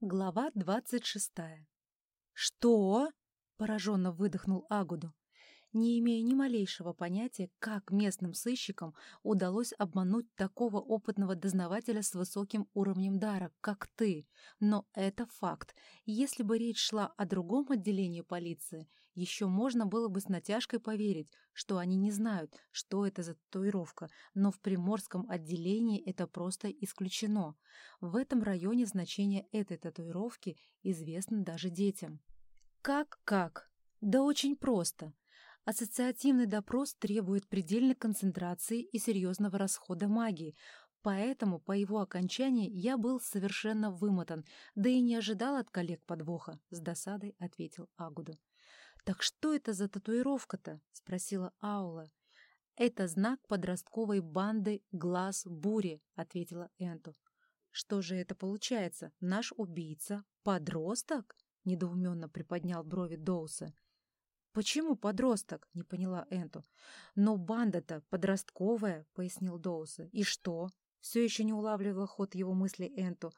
Глава двадцать шестая. «Что?» — пораженно выдохнул Агуду не имея ни малейшего понятия, как местным сыщикам удалось обмануть такого опытного дознавателя с высоким уровнем дара, как ты. Но это факт. Если бы речь шла о другом отделении полиции, еще можно было бы с натяжкой поверить, что они не знают, что это за татуировка, но в приморском отделении это просто исключено. В этом районе значение этой татуировки известно даже детям. Как-как? Да очень просто. Ассоциативный допрос требует предельной концентрации и серьезного расхода магии, поэтому по его окончании я был совершенно вымотан, да и не ожидал от коллег подвоха, — с досадой ответил Агуду. «Так что это за татуировка-то?» — спросила Аула. «Это знак подростковой банды «Глаз бури», — ответила Энту. «Что же это получается? Наш убийца — подросток?» — недоуменно приподнял брови Доуса. «Почему подросток?» — не поняла Энту. «Но банда-то подростковая», — пояснил Доуса. «И что?» Все еще не улавливала ход его мысли Энту.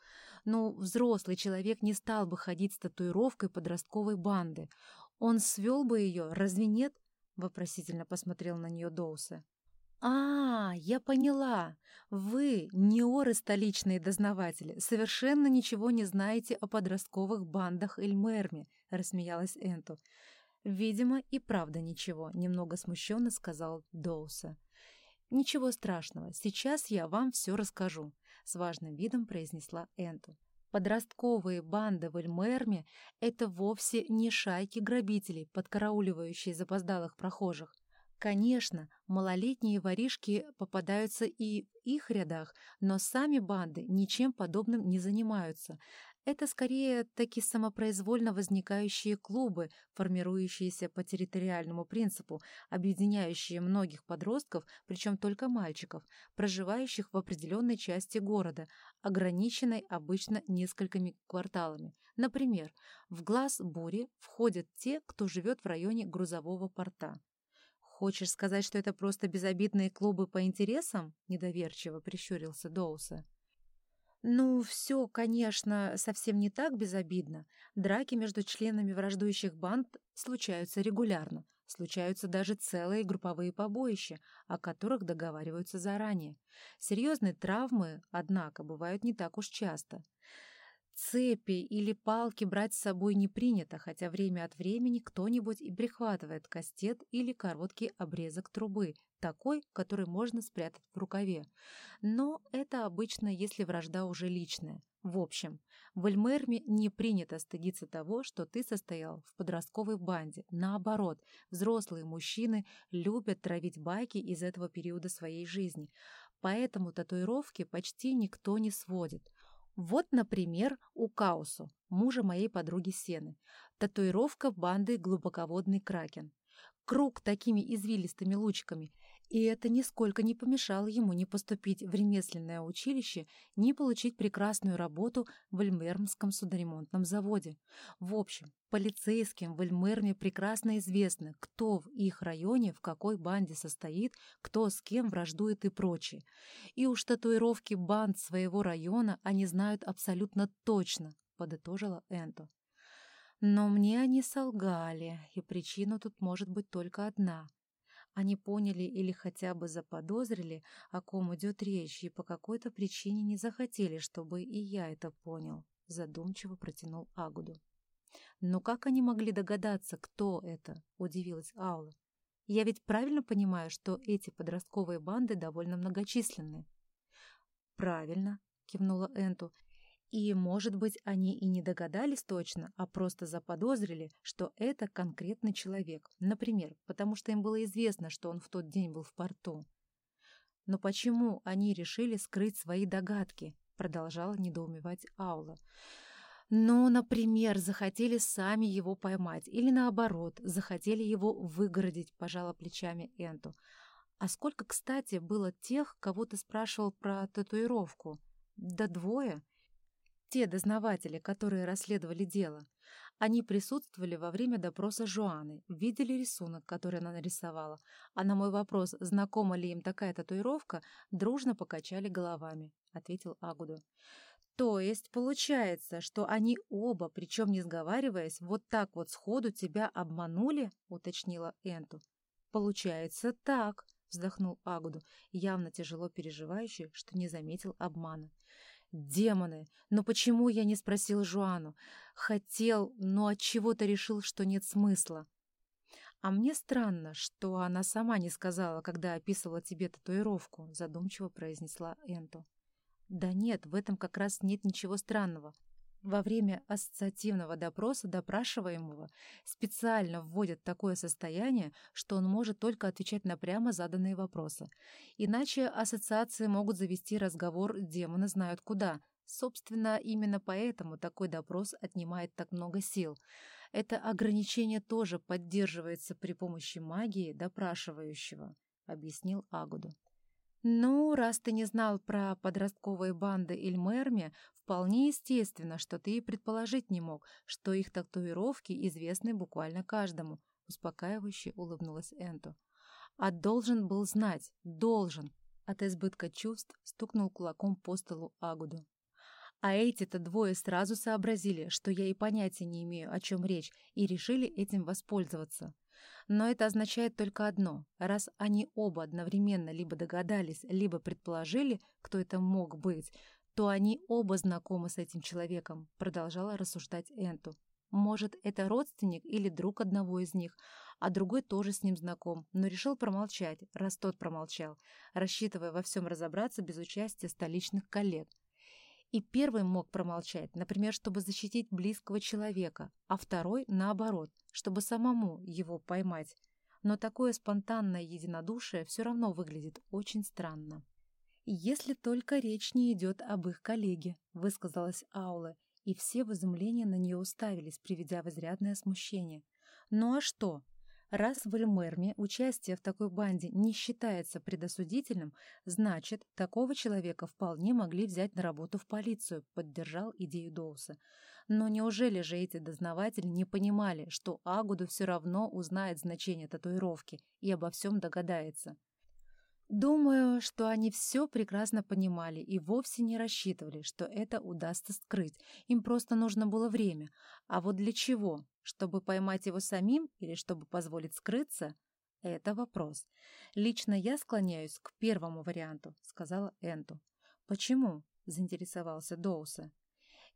«Ну, взрослый человек не стал бы ходить с татуировкой подростковой банды. Он свел бы ее, разве нет?» — вопросительно посмотрел на нее Доуса. «А, я поняла. Вы, неоры столичные дознаватели, совершенно ничего не знаете о подростковых бандах Эльмерме», — рассмеялась Энту. «Видимо, и правда ничего», — немного смущенно сказал Доуса. «Ничего страшного, сейчас я вам все расскажу», — с важным видом произнесла Энту. Подростковые банды в Эльмерме — это вовсе не шайки грабителей, подкарауливающие запоздалых прохожих. Конечно, малолетние воришки попадаются и в их рядах, но сами банды ничем подобным не занимаются. Это скорее такие самопроизвольно возникающие клубы, формирующиеся по территориальному принципу, объединяющие многих подростков, причем только мальчиков, проживающих в определенной части города, ограниченной обычно несколькими кварталами. Например, в глаз бури входят те, кто живет в районе грузового порта. «Хочешь сказать, что это просто безобидные клубы по интересам?» — недоверчиво прищурился Доуса. Ну, все, конечно, совсем не так безобидно. Драки между членами враждующих банд случаются регулярно. Случаются даже целые групповые побоища, о которых договариваются заранее. Серьезные травмы, однако, бывают не так уж часто. Цепи или палки брать с собой не принято, хотя время от времени кто-нибудь и прихватывает кастет или короткий обрезок трубы, такой, который можно спрятать в рукаве. Но это обычно, если вражда уже личная. В общем, в Эльмерме не принято стыдиться того, что ты состоял в подростковой банде. Наоборот, взрослые мужчины любят травить байки из этого периода своей жизни. Поэтому татуировки почти никто не сводит. Вот, например, у Каусу, мужа моей подруги Сены, татуировка банды «Глубоководный кракен». Круг такими извилистыми лучками, и это нисколько не помешало ему не поступить в ремесленное училище, не получить прекрасную работу в Эльмермском судоремонтном заводе. В общем, полицейским в Эльмерме прекрасно известно, кто в их районе в какой банде состоит, кто с кем враждует и прочее. И уж татуировки банд своего района они знают абсолютно точно, подытожила Энто. Но мне они солгали, и причина тут может быть только одна. Они поняли или хотя бы заподозрили, о ком идет речь, и по какой-то причине не захотели, чтобы и я это понял, задумчиво протянул Агуду. «Но как они могли догадаться, кто это?» — удивилась Аула. «Я ведь правильно понимаю, что эти подростковые банды довольно многочисленны?» «Правильно», — кивнула Энту. «И, может быть, они и не догадались точно, а просто заподозрили, что это конкретный человек. Например, потому что им было известно, что он в тот день был в порту». «Но почему они решили скрыть свои догадки?» — продолжала недоумевать Аула. Ну, например, захотели сами его поймать, или наоборот, захотели его выгородить, пожала плечами Энту. А сколько, кстати, было тех, кого ты спрашивал про татуировку? Да двое. Те дознаватели, которые расследовали дело. Они присутствовали во время допроса Жуаны, видели рисунок, который она нарисовала, а на мой вопрос, знакома ли им такая татуировка, дружно покачали головами, — ответил Агуду. То есть получается, что они оба, причем не сговариваясь, вот так вот сходу тебя обманули, уточнила Энту. Получается так, вздохнул Агуду, явно тяжело переживающий, что не заметил обмана. Демоны! Но почему я не спросил Жуану? Хотел, но от чего-то решил, что нет смысла. А мне странно, что она сама не сказала, когда описывала тебе татуировку, задумчиво произнесла Энту. Да нет, в этом как раз нет ничего странного. Во время ассоциативного допроса допрашиваемого специально вводят такое состояние, что он может только отвечать на прямо заданные вопросы. Иначе ассоциации могут завести разговор демоны знают куда. Собственно, именно поэтому такой допрос отнимает так много сил. Это ограничение тоже поддерживается при помощи магии допрашивающего, объяснил Агуду. «Ну, раз ты не знал про подростковые банды Ильмерми, вполне естественно, что ты и предположить не мог, что их татуировки известны буквально каждому», — успокаивающе улыбнулась Энту. «А должен был знать, должен!» От избытка чувств стукнул кулаком по столу Агуду. А эти-то двое сразу сообразили, что я и понятия не имею, о чем речь, и решили этим воспользоваться. Но это означает только одно. Раз они оба одновременно либо догадались, либо предположили, кто это мог быть, то они оба знакомы с этим человеком, продолжала рассуждать Энту. Может, это родственник или друг одного из них, а другой тоже с ним знаком, но решил промолчать, раз тот промолчал, рассчитывая во всем разобраться без участия столичных коллег. И первый мог промолчать, например, чтобы защитить близкого человека, а второй, наоборот, чтобы самому его поймать. Но такое спонтанное единодушие все равно выглядит очень странно. «Если только речь не идет об их коллеге», — высказалась Аула, и все в изумлении на нее уставились, приведя в изрядное смущение. «Ну а что? Раз в Эльмерме участие в такой банде не считается предосудительным, значит, такого человека вполне могли взять на работу в полицию, поддержал идею Доуса. Но неужели же эти дознаватели не понимали, что Агуду все равно узнает значение татуировки и обо всем догадается? Думаю, что они все прекрасно понимали и вовсе не рассчитывали, что это удастся скрыть. Им просто нужно было время. А вот для чего? Чтобы поймать его самим или чтобы позволить скрыться? Это вопрос. Лично я склоняюсь к первому варианту, сказала Энту. Почему? заинтересовался Доуса.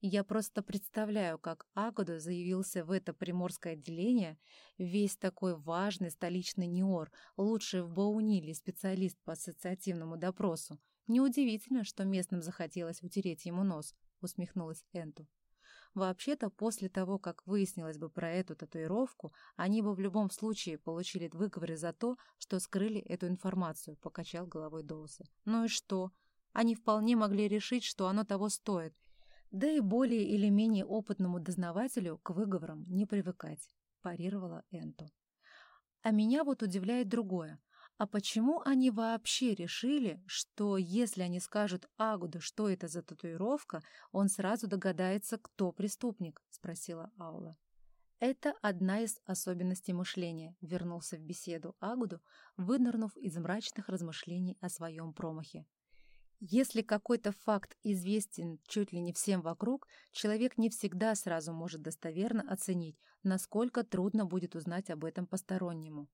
Я просто представляю, как Агода заявился в это приморское отделение, весь такой важный столичный неор, лучший в Бауниле специалист по ассоциативному допросу. Неудивительно, что местным захотелось утереть ему нос, усмехнулась Энту. Вообще-то, после того, как выяснилось бы про эту татуировку, они бы в любом случае получили выговоры за то, что скрыли эту информацию, покачал головой Доуса. Ну и что? Они вполне могли решить, что оно того стоит. Да и более или менее опытному дознавателю к выговорам не привыкать, парировала Энту. А меня вот удивляет другое. А почему они вообще решили, что если они скажут Агуду, что это за татуировка, он сразу догадается, кто преступник? — спросила Аула. Это одна из особенностей мышления, вернулся в беседу Агуду, вынырнув из мрачных размышлений о своем промахе. Если какой-то факт известен чуть ли не всем вокруг, человек не всегда сразу может достоверно оценить, насколько трудно будет узнать об этом постороннему.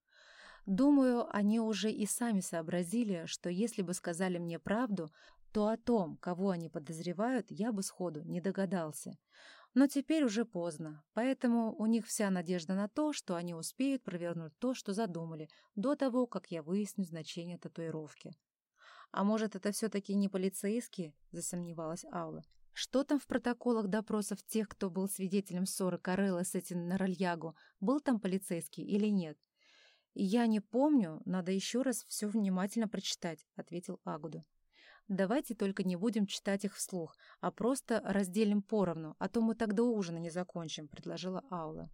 Думаю, они уже и сами сообразили, что если бы сказали мне правду, то о том, кого они подозревают, я бы сходу не догадался. Но теперь уже поздно, поэтому у них вся надежда на то, что они успеют провернуть то, что задумали, до того, как я выясню значение татуировки. «А может, это все-таки не полицейские?» — засомневалась Аула. «Что там в протоколах допросов тех, кто был свидетелем ссоры Карелла с этим Наральягу? Был там полицейский или нет?» «Я не помню, надо еще раз все внимательно прочитать», — ответил Агуду. «Давайте только не будем читать их вслух, а просто разделим поровну, а то мы так до ужина не закончим», — предложила Аула.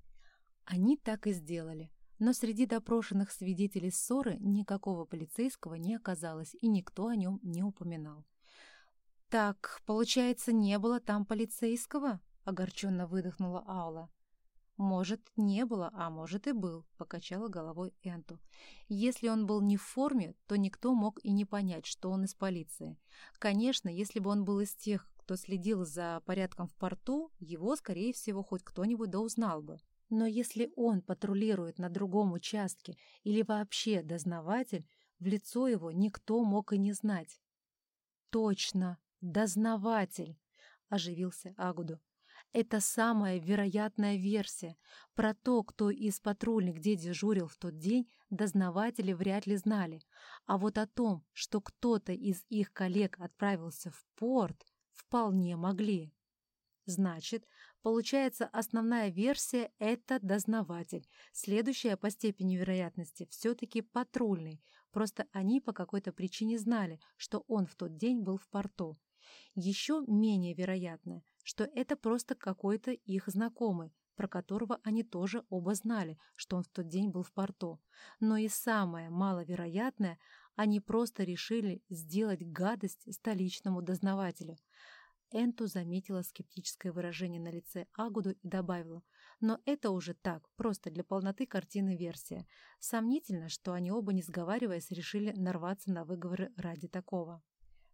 Они так и сделали. Но среди допрошенных свидетелей ссоры никакого полицейского не оказалось, и никто о нем не упоминал. «Так, получается, не было там полицейского?» — огорченно выдохнула Аула. «Может, не было, а может и был», — покачала головой Энту. «Если он был не в форме, то никто мог и не понять, что он из полиции. Конечно, если бы он был из тех, кто следил за порядком в порту, его, скорее всего, хоть кто-нибудь да узнал бы. Но если он патрулирует на другом участке или вообще дознаватель, в лицо его никто мог и не знать. «Точно, дознаватель!» — оживился Агуду. «Это самая вероятная версия. Про то, кто из патрульных где дежурил в тот день, дознаватели вряд ли знали. А вот о том, что кто-то из их коллег отправился в порт, вполне могли». Значит, получается, основная версия — это дознаватель. Следующая по степени вероятности все-таки патрульный. Просто они по какой-то причине знали, что он в тот день был в порту. Еще менее вероятно, что это просто какой-то их знакомый, про которого они тоже оба знали, что он в тот день был в порту. Но и самое маловероятное, они просто решили сделать гадость столичному дознавателю. Энту заметила скептическое выражение на лице Агуду и добавила, но это уже так, просто для полноты картины версия. Сомнительно, что они оба, не сговариваясь, решили нарваться на выговоры ради такого.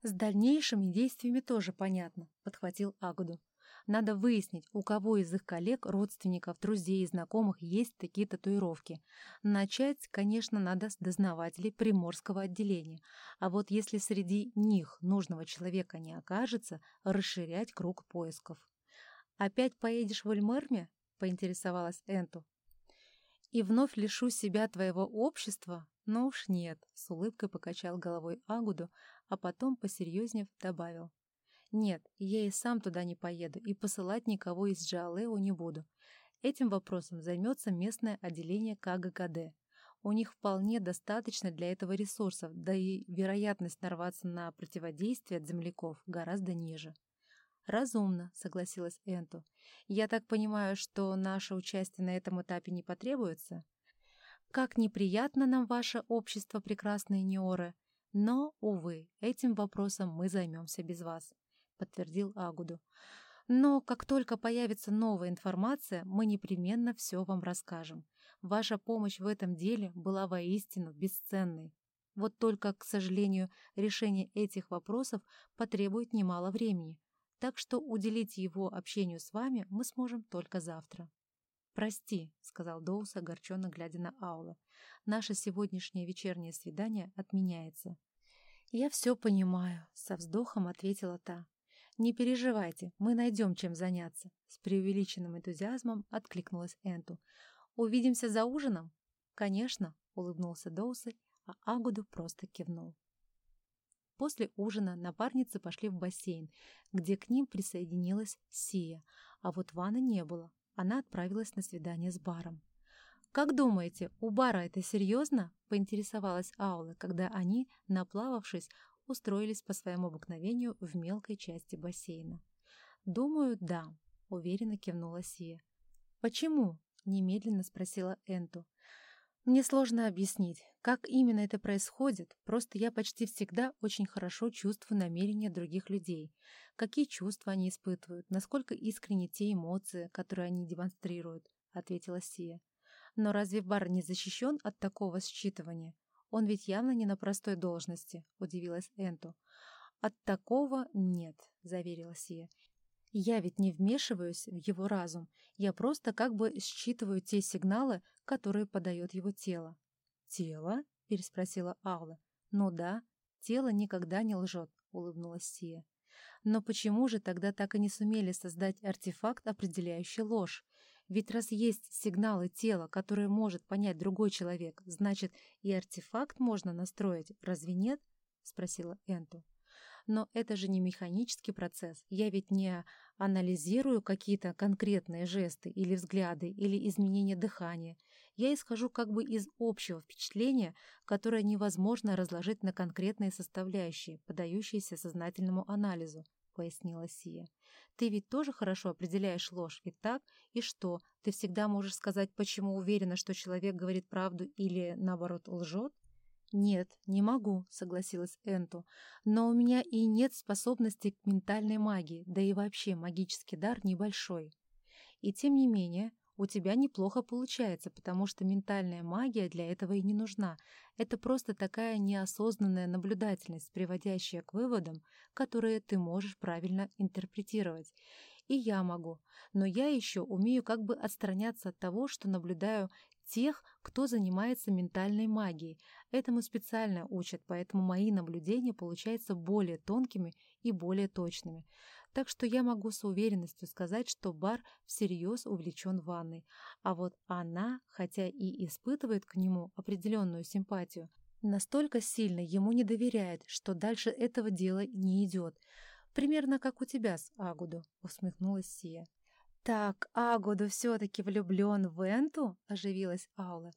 «С дальнейшими действиями тоже понятно», — подхватил Агуду. Надо выяснить, у кого из их коллег, родственников, друзей и знакомых есть такие татуировки. Начать, конечно, надо с дознавателей Приморского отделения. А вот если среди них нужного человека не окажется, расширять круг поисков. «Опять поедешь в Эльмерме?» — поинтересовалась Энту. «И вновь лишу себя твоего общества? Ну уж нет», — с улыбкой покачал головой Агуду, а потом, посерьезнев, добавил. Нет, я и сам туда не поеду, и посылать никого из Джалео не буду. Этим вопросом займется местное отделение КГКД. У них вполне достаточно для этого ресурсов, да и вероятность нарваться на противодействие от земляков гораздо ниже. «Разумно», — согласилась Энту. «Я так понимаю, что наше участие на этом этапе не потребуется?» «Как неприятно нам ваше общество, прекрасные Неоры, но, увы, этим вопросом мы займемся без вас» подтвердил Агуду. «Но как только появится новая информация, мы непременно все вам расскажем. Ваша помощь в этом деле была воистину бесценной. Вот только, к сожалению, решение этих вопросов потребует немало времени, так что уделить его общению с вами мы сможем только завтра». «Прости», — сказал Доус, огорченно глядя на Аула. «Наше сегодняшнее вечернее свидание отменяется». «Я все понимаю», — со вздохом ответила та. «Не переживайте, мы найдем чем заняться», — с преувеличенным энтузиазмом откликнулась Энту. «Увидимся за ужином?» «Конечно», — улыбнулся Доусы, а Агуду просто кивнул. После ужина напарницы пошли в бассейн, где к ним присоединилась Сия, а вот Ваны не было. Она отправилась на свидание с баром. «Как думаете, у бара это серьезно?» — поинтересовалась Аула, когда они, наплававшись, устроились по своему обыкновению в мелкой части бассейна. «Думаю, да», — уверенно кивнула Сия. «Почему?» — немедленно спросила Энту. «Мне сложно объяснить, как именно это происходит, просто я почти всегда очень хорошо чувствую намерения других людей, какие чувства они испытывают, насколько искренни те эмоции, которые они демонстрируют», — ответила Сия. «Но разве бар не защищен от такого считывания? Он ведь явно не на простой должности, удивилась Энту. От такого нет, заверила Сия. Я ведь не вмешиваюсь в его разум, я просто как бы считываю те сигналы, которые подает его тело. «Тело?» — переспросила Аула. «Ну да, тело никогда не лжет», — улыбнулась Сия. «Но почему же тогда так и не сумели создать артефакт, определяющий ложь? Ведь раз есть сигналы тела, которые может понять другой человек, значит, и артефакт можно настроить, разве нет? Спросила Энту. Но это же не механический процесс. Я ведь не анализирую какие-то конкретные жесты или взгляды, или изменения дыхания. Я исхожу как бы из общего впечатления, которое невозможно разложить на конкретные составляющие, подающиеся сознательному анализу, пояснила Сия. Ты ведь тоже хорошо определяешь ложь, ведь так? И что, ты всегда можешь сказать, почему уверена, что человек говорит правду или, наоборот, лжет? «Нет, не могу», — согласилась Энту. «Но у меня и нет способности к ментальной магии, да и вообще магический дар небольшой. И тем не менее, у тебя неплохо получается, потому что ментальная магия для этого и не нужна. Это просто такая неосознанная наблюдательность, приводящая к выводам, которые ты можешь правильно интерпретировать. И я могу, но я еще умею как бы отстраняться от того, что наблюдаю тех, кто занимается ментальной магией. Этому специально учат, поэтому мои наблюдения получаются более тонкими и более точными. Так что я могу с уверенностью сказать, что Бар всерьез увлечен ванной. А вот она, хотя и испытывает к нему определенную симпатию, настолько сильно ему не доверяет, что дальше этого дела не идет. Примерно как у тебя с Агуду, усмехнулась Сия. «Так, Агуду все-таки влюблен в Энту?» — оживилась Аула.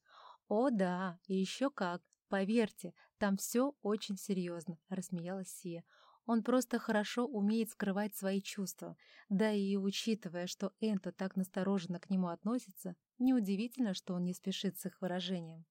«О да, и еще как. Поверьте, там все очень серьезно», — рассмеялась Сия. «Он просто хорошо умеет скрывать свои чувства. Да и учитывая, что Энто так настороженно к нему относится, неудивительно, что он не спешит с их выражением».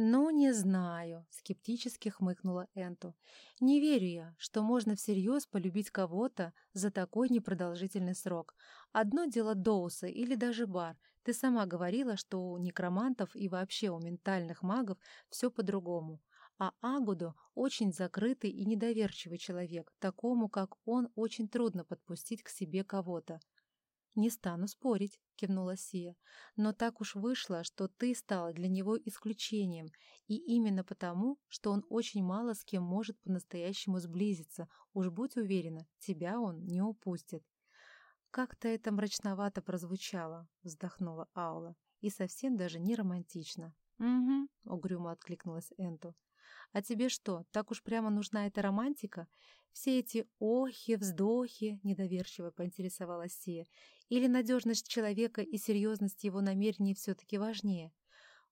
«Ну, не знаю», — скептически хмыкнула Энту. «Не верю я, что можно всерьез полюбить кого-то за такой непродолжительный срок. Одно дело Доуса или даже Бар. Ты сама говорила, что у некромантов и вообще у ментальных магов все по-другому. А Агуду очень закрытый и недоверчивый человек. Такому, как он, очень трудно подпустить к себе кого-то. «Не стану спорить», — кивнула Сия. «Но так уж вышло, что ты стала для него исключением, и именно потому, что он очень мало с кем может по-настоящему сблизиться. Уж будь уверена, тебя он не упустит». «Как-то это мрачновато прозвучало», — вздохнула Аула, «и совсем даже не романтично». «Угу», — угрюмо откликнулась Энту. «А тебе что, так уж прямо нужна эта романтика? Все эти охи, вздохи, недоверчиво поинтересовалась Сия, или надежность человека и серьезность его намерений все-таки важнее?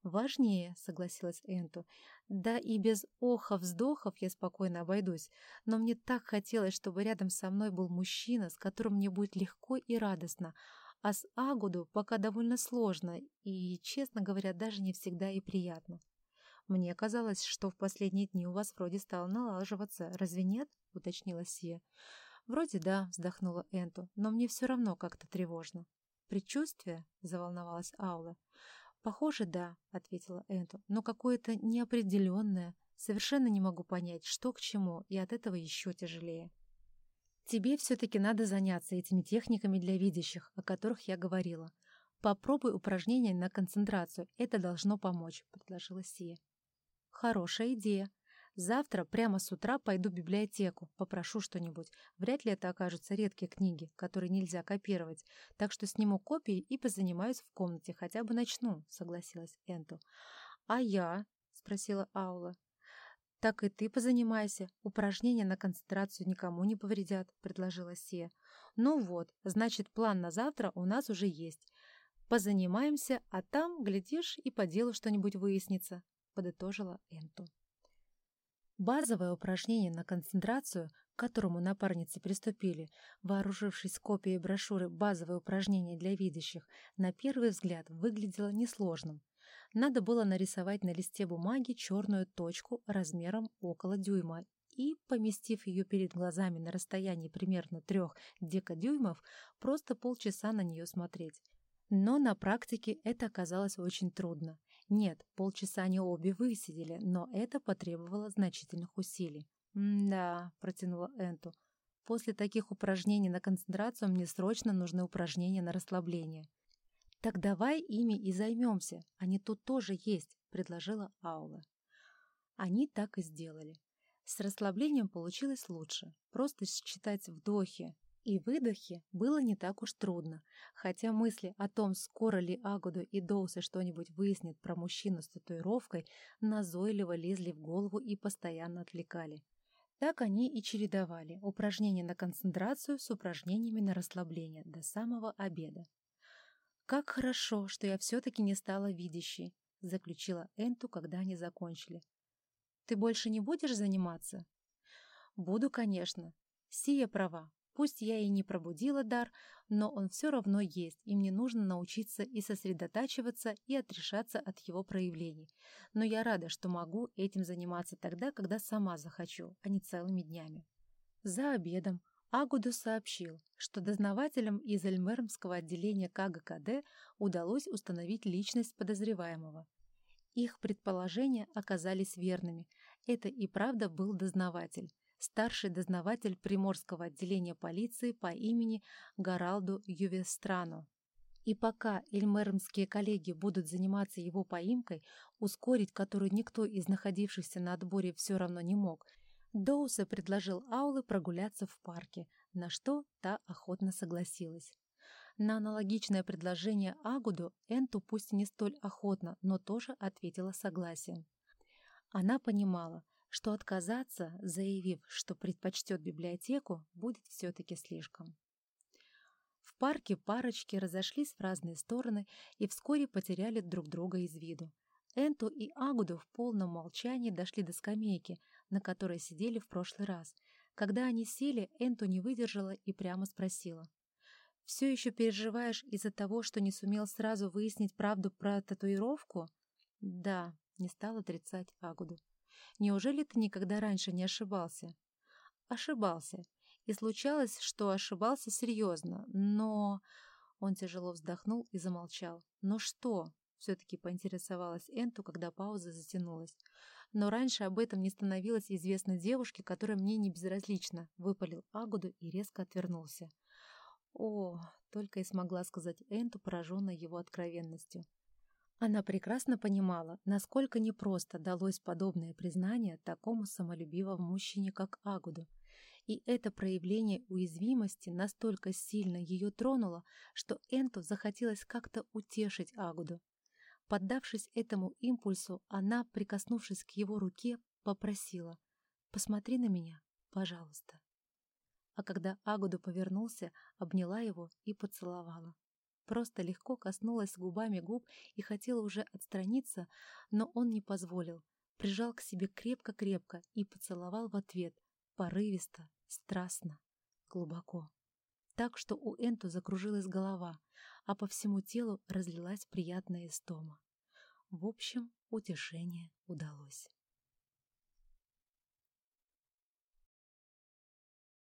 «Важнее», — согласилась Энту. «Да и без охов-вздохов я спокойно обойдусь, но мне так хотелось, чтобы рядом со мной был мужчина, с которым мне будет легко и радостно, а с Агуду пока довольно сложно и, честно говоря, даже не всегда и приятно». «Мне казалось, что в последние дни у вас вроде стало налаживаться, разве нет?» — уточнила Сия. «Вроде да», — вздохнула Энту, «но мне все равно как-то тревожно». «Предчувствие?» — заволновалась Аула. «Похоже, да», — ответила Энту, «но какое-то неопределенное. Совершенно не могу понять, что к чему, и от этого еще тяжелее». «Тебе все-таки надо заняться этими техниками для видящих, о которых я говорила. Попробуй упражнения на концентрацию, это должно помочь», — предложила Сия. Хорошая идея. Завтра прямо с утра пойду в библиотеку, попрошу что-нибудь. Вряд ли это окажутся редкие книги, которые нельзя копировать. Так что сниму копии и позанимаюсь в комнате, хотя бы начну, согласилась Энту. А я? спросила Аула. «Так и ты позанимайся. Упражнения на концентрацию никому не повредят», — предложила Сия. «Ну вот, значит, план на завтра у нас уже есть. Позанимаемся, а там, глядишь, и по делу что-нибудь выяснится подытожила Энту. Базовое упражнение на концентрацию, к которому напарницы приступили, вооружившись копией брошюры «Базовые упражнения для видящих», на первый взгляд выглядело несложным. Надо было нарисовать на листе бумаги черную точку размером около дюйма и, поместив ее перед глазами на расстоянии примерно трех декадюймов, просто полчаса на нее смотреть. Но на практике это оказалось очень трудно. Нет, полчаса они обе высидели, но это потребовало значительных усилий. «Да», — протянула Энту, — «после таких упражнений на концентрацию мне срочно нужны упражнения на расслабление». «Так давай ими и займемся, они тут тоже есть», — предложила Аула. Они так и сделали. С расслаблением получилось лучше. Просто считать вдохи, и выдохе было не так уж трудно, хотя мысли о том, скоро ли Агуду и Доусы что-нибудь выяснят про мужчину с татуировкой, назойливо лезли в голову и постоянно отвлекали. Так они и чередовали упражнения на концентрацию с упражнениями на расслабление до самого обеда. «Как хорошо, что я все-таки не стала видящей», — заключила Энту, когда они закончили. «Ты больше не будешь заниматься?» «Буду, конечно. Сия права. Пусть я и не пробудила дар, но он все равно есть, и мне нужно научиться и сосредотачиваться, и отрешаться от его проявлений. Но я рада, что могу этим заниматься тогда, когда сама захочу, а не целыми днями. За обедом Агуду сообщил, что дознавателям из Эльмермского отделения КГКД удалось установить личность подозреваемого. Их предположения оказались верными. Это и правда был дознаватель, старший дознаватель Приморского отделения полиции по имени Гаралду Ювестрано. И пока эльмермские коллеги будут заниматься его поимкой, ускорить которую никто из находившихся на отборе все равно не мог, Доусе предложил Аулы прогуляться в парке, на что та охотно согласилась. На аналогичное предложение Агуду Энту пусть и не столь охотно, но тоже ответила согласием. Она понимала, что отказаться, заявив, что предпочтет библиотеку, будет все-таки слишком. В парке парочки разошлись в разные стороны и вскоре потеряли друг друга из виду. Энту и Агуду в полном молчании дошли до скамейки, на которой сидели в прошлый раз. Когда они сели, Энту не выдержала и прямо спросила. «Все еще переживаешь из-за того, что не сумел сразу выяснить правду про татуировку?» «Да», — не стал отрицать Агуду. «Неужели ты никогда раньше не ошибался?» «Ошибался. И случалось, что ошибался серьезно, но...» Он тяжело вздохнул и замолчал. «Но что?» — все-таки поинтересовалась Энту, когда пауза затянулась. «Но раньше об этом не становилось известно девушке, которая мне не безразлична», — выпалил Агуду и резко отвернулся. «О!» — только и смогла сказать Энту, пораженная его откровенностью. Она прекрасно понимала, насколько непросто далось подобное признание такому самолюбивому мужчине, как Агуду, и это проявление уязвимости настолько сильно ее тронуло, что Энту захотелось как-то утешить Агуду. Поддавшись этому импульсу, она, прикоснувшись к его руке, попросила «Посмотри на меня, пожалуйста». А когда Агуду повернулся, обняла его и поцеловала. Просто легко коснулась губами губ и хотела уже отстраниться, но он не позволил. Прижал к себе крепко-крепко и поцеловал в ответ, порывисто, страстно, глубоко. Так что у Энту закружилась голова, а по всему телу разлилась приятная истома. В общем, утешение удалось.